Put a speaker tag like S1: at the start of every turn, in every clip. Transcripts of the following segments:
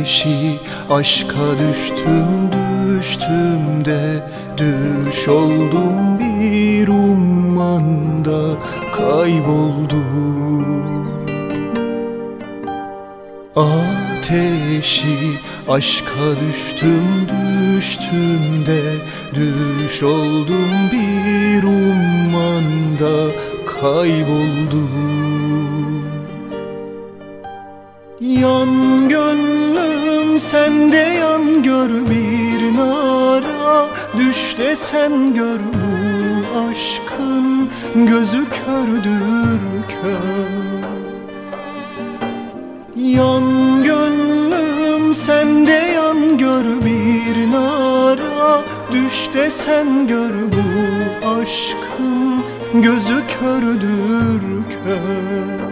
S1: ateşi Aşka düştüm düştüm de. Düş oldum bir ummanda Kayboldum. Ateşi aşka düştüm düştüm de. Düş oldum bir ummanda kayboldum. Yan gönlüm sende yan gör bir nara Düş de sen gör bu aşkın gözü kördür kör. Yan gönlüm sende yan gör bir nara Düş de sen gör bu aşkın gözü kördür kör.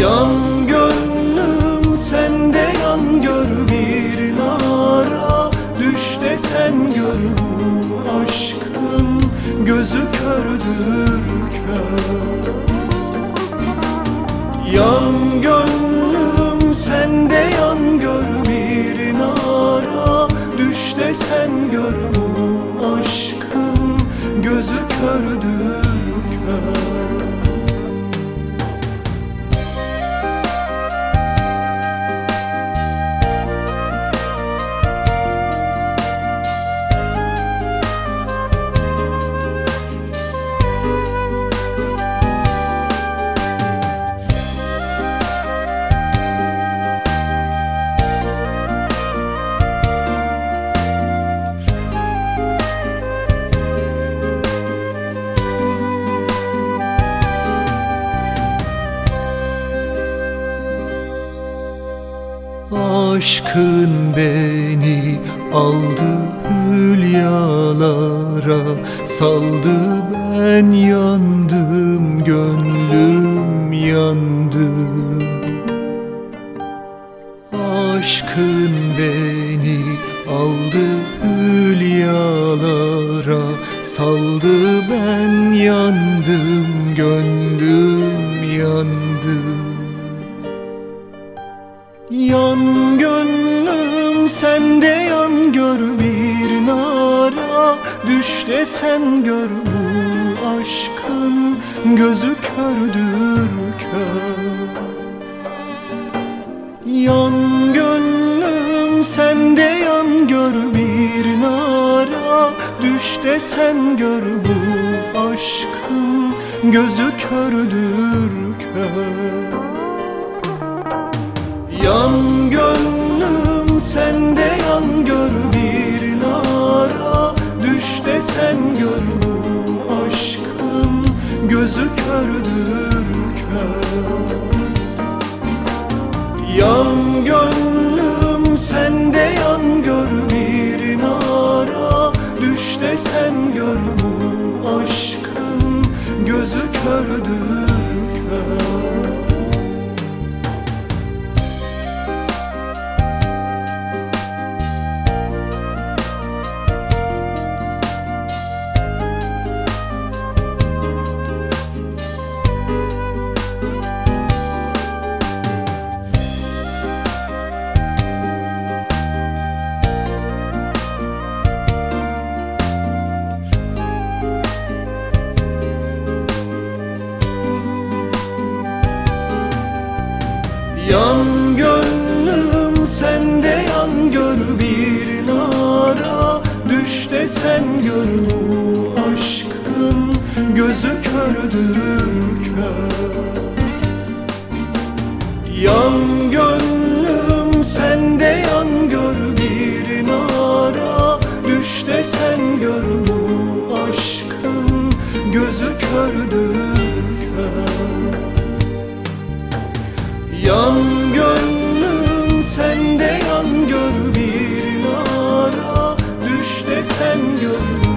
S1: Yan gör bir nara Düş de sen gör bu aşkın gözü kördür kör. Yan gönlüm sende yan gör bir nara Düş de sen gör bu aşkın gözü kördür Aşkın beni aldı hülyalara Saldı ben yandım gönlüm yandı. Aşkın beni aldı hülyalara Saldı ben yandım gönlüm yandı Yan gönlüm sende yan gör bir nara. Düş de sen gör bu aşkın gözü kördür kör. Yan gönlüm sende yan gör bir nara. Düş de sen gör bu aşkın gözü kördür kör Yan gönlüm sende yan gör bir nara. Düş de sen gör bu aşkın gözü kördür kör Yan gönlüm sende yan gör bir nara. Düş de sen gör bu aşkın gözü kördür sen gör bu aşkın gözü kördür kör. Yan gönlüm sende sen gör